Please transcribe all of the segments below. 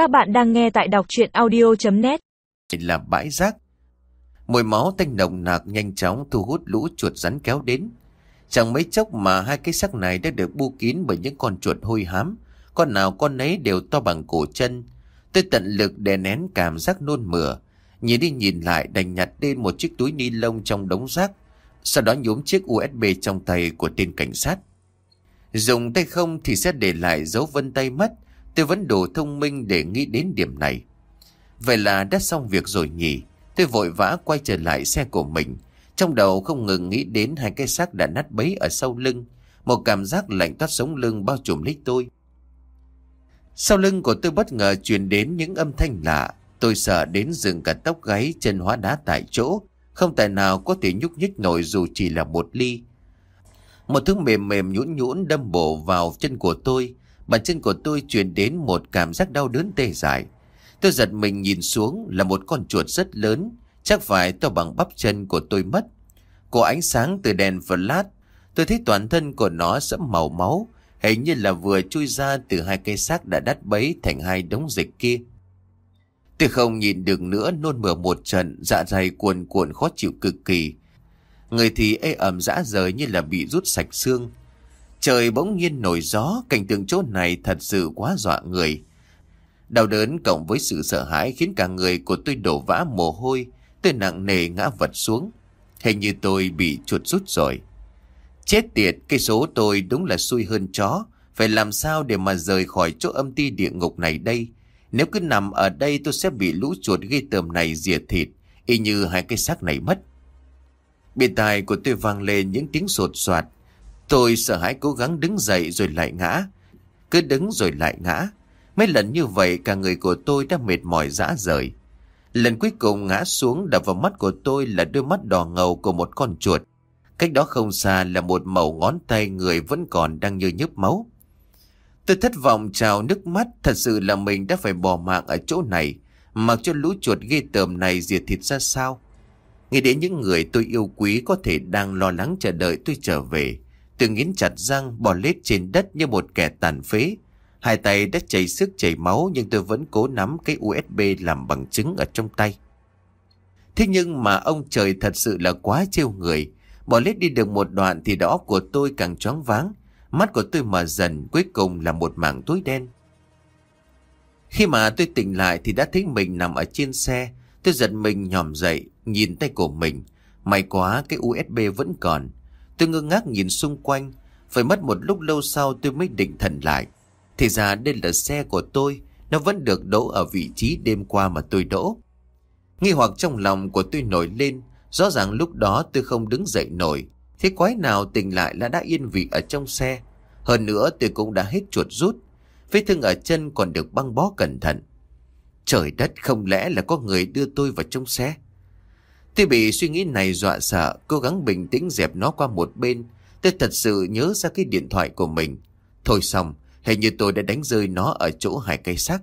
Các bạn đang nghe tại đọc chuyện audio.net Là bãi rác. Mùi máu tanh nồng nạc nhanh chóng thu hút lũ chuột rắn kéo đến. Chẳng mấy chốc mà hai cái xác này đã được bu kín bởi những con chuột hôi hám. Con nào con nấy đều to bằng cổ chân. Tôi tận lực đè nén cảm giác nôn mửa. Nhìn đi nhìn lại đành nhặt lên một chiếc túi ni lông trong đống rác. Sau đó nhúm chiếc USB trong tay của tên cảnh sát. Dùng tay không thì sẽ để lại dấu vân tay mất. Tôi vẫn đủ thông minh để nghĩ đến điểm này. Vậy là đã xong việc rồi nhỉ. Tôi vội vã quay trở lại xe của mình. Trong đầu không ngừng nghĩ đến hai cái xác đã nát bấy ở sau lưng. Một cảm giác lạnh toát sống lưng bao trùm lấy tôi. Sau lưng của tôi bất ngờ truyền đến những âm thanh lạ. Tôi sợ đến dừng cả tóc gáy chân hóa đá tại chỗ. Không tài nào có thể nhúc nhích nổi dù chỉ là một ly. Một thứ mềm mềm nhũn nhũn đâm bổ vào chân của tôi. Bàn chân của tôi truyền đến một cảm giác đau đớn tê dại. Tôi giật mình nhìn xuống là một con chuột rất lớn, chắc phải to bằng bắp chân của tôi mất. Có ánh sáng từ đèn flash, tôi thấy toàn thân của nó sẫm màu máu, hình như là vừa chui ra từ hai cây xác đã đắt bấy thành hai đống dịch kia. Tôi không nhìn được nữa nôn mửa một trận, dạ dày cuồn cuộn khó chịu cực kỳ. Người thì ê ẩm dã rời như là bị rút sạch xương. Trời bỗng nhiên nổi gió, cảnh tượng chỗ này thật sự quá dọa người. Đau đớn cộng với sự sợ hãi khiến cả người của tôi đổ vã mồ hôi, tôi nặng nề ngã vật xuống. Hình như tôi bị chuột rút rồi. Chết tiệt, cái số tôi đúng là xui hơn chó. Phải làm sao để mà rời khỏi chỗ âm ti địa ngục này đây? Nếu cứ nằm ở đây tôi sẽ bị lũ chuột ghi tờm này dìa thịt, y như hai cái xác này mất. Bên tai của tôi vang lên những tiếng sột soạt. Tôi sợ hãi cố gắng đứng dậy rồi lại ngã. Cứ đứng rồi lại ngã. Mấy lần như vậy, cả người của tôi đã mệt mỏi dã rời. Lần cuối cùng ngã xuống đập vào mắt của tôi là đôi mắt đỏ ngầu của một con chuột. Cách đó không xa là một mẩu ngón tay người vẫn còn đang như nhấp máu. Tôi thất vọng trào nước mắt, thật sự là mình đã phải bỏ mạng ở chỗ này mặc cho lũ chuột ghê tởm này diệt thịt ra sao. Nghĩ đến những người tôi yêu quý có thể đang lo lắng chờ đợi tôi trở về. Tôi nghiến chặt răng bò lết trên đất như một kẻ tàn phế. Hai tay đã chảy sức chảy máu nhưng tôi vẫn cố nắm cái USB làm bằng chứng ở trong tay. Thế nhưng mà ông trời thật sự là quá trêu người. Bỏ lết đi được một đoạn thì đó của tôi càng choáng váng. Mắt của tôi mở dần cuối cùng là một mảng tối đen. Khi mà tôi tỉnh lại thì đã thấy mình nằm ở trên xe. Tôi giật mình nhòm dậy, nhìn tay của mình. May quá cái USB vẫn còn. Tôi ngơ ngác nhìn xung quanh. Phải mất một lúc lâu sau tôi mới định thần lại. Thì ra đây là xe của tôi. Nó vẫn được đỗ ở vị trí đêm qua mà tôi đỗ. Nghi hoặc trong lòng của tôi nổi lên. Rõ ràng lúc đó tôi không đứng dậy nổi. Thế quái nào tỉnh lại là đã yên vị ở trong xe. Hơn nữa tôi cũng đã hết chuột rút. Vết thương ở chân còn được băng bó cẩn thận. Trời đất, không lẽ là có người đưa tôi vào trong xe. Tôi bị suy nghĩ này dọa sợ, cố gắng bình tĩnh dẹp nó qua một bên. Tôi thật sự nhớ ra cái điện thoại của mình. Thôi xong, hình như tôi đã đánh rơi nó ở chỗ hai cây sắt.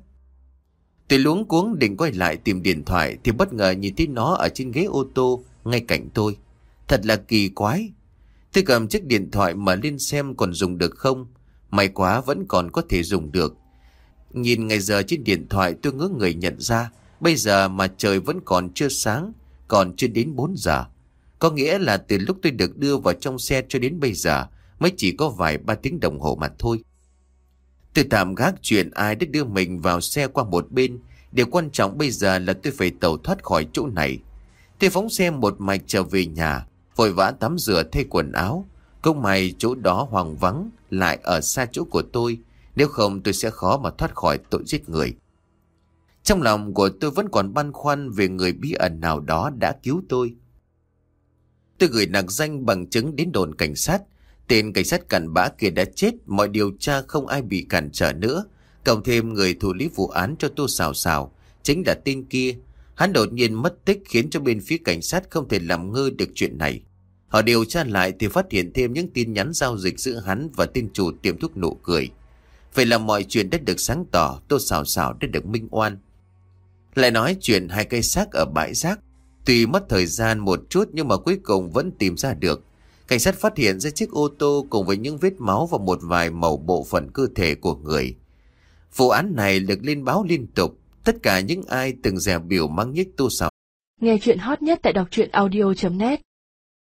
Tôi luống cuống định quay lại tìm điện thoại thì bất ngờ nhìn thấy nó ở trên ghế ô tô ngay cạnh tôi. Thật là kỳ quái. Tôi cầm chiếc điện thoại mở lên xem còn dùng được không. May quá vẫn còn có thể dùng được. Nhìn ngày giờ trên điện thoại tôi ngỡ người nhận ra bây giờ mà trời vẫn còn chưa sáng, còn chưa đến 4 giờ. Có nghĩa là từ lúc tôi được đưa vào trong xe cho đến bây giờ mới chỉ có vài ba tiếng đồng hồ mà thôi. Tôi tạm gác chuyện ai đã đưa mình vào xe qua một bên. Điều quan trọng bây giờ là tôi phải tẩu thoát khỏi chỗ này. Tôi phóng xe một mạch trở về nhà, vội vã tắm rửa thay quần áo. Công mày chỗ đó hoàng vắng lại ở xa chỗ của tôi. Nếu không tôi sẽ khó mà thoát khỏi tội giết người. Trong lòng của tôi vẫn còn băn khoăn về người bí ẩn nào đó đã cứu tôi. Tôi gửi nặc danh bằng chứng đến đồn cảnh sát. Tên cảnh sát cản bã kia đã chết, mọi điều tra không ai bị cản trở nữa. Cộng thêm người thủ lý vụ án cho tôi xào xào, chính là tên kia. Hắn đột nhiên mất tích khiến cho bên phía cảnh sát không thể làm ngơ được chuyện này. Họ điều tra lại thì phát hiện thêm những tin nhắn giao dịch giữa hắn và tên chủ tiệm thuốc nụ cười. Vậy là mọi chuyện đã được sáng tỏ, tô xào xào đã được minh oan. Lại nói chuyện hai cây xác ở bãi rác. Tuy mất thời gian một chút nhưng mà cuối cùng vẫn tìm ra được. Cảnh sát phát hiện ra chiếc ô tô cùng với những vết máu và một vài màu bộ phận cơ thể của người. Vụ án này được lên báo liên tục. Tất cả những ai từng dè biểu mắng nhích tu sọ Nghe chuyện hot nhất tại đọc truyện audio.net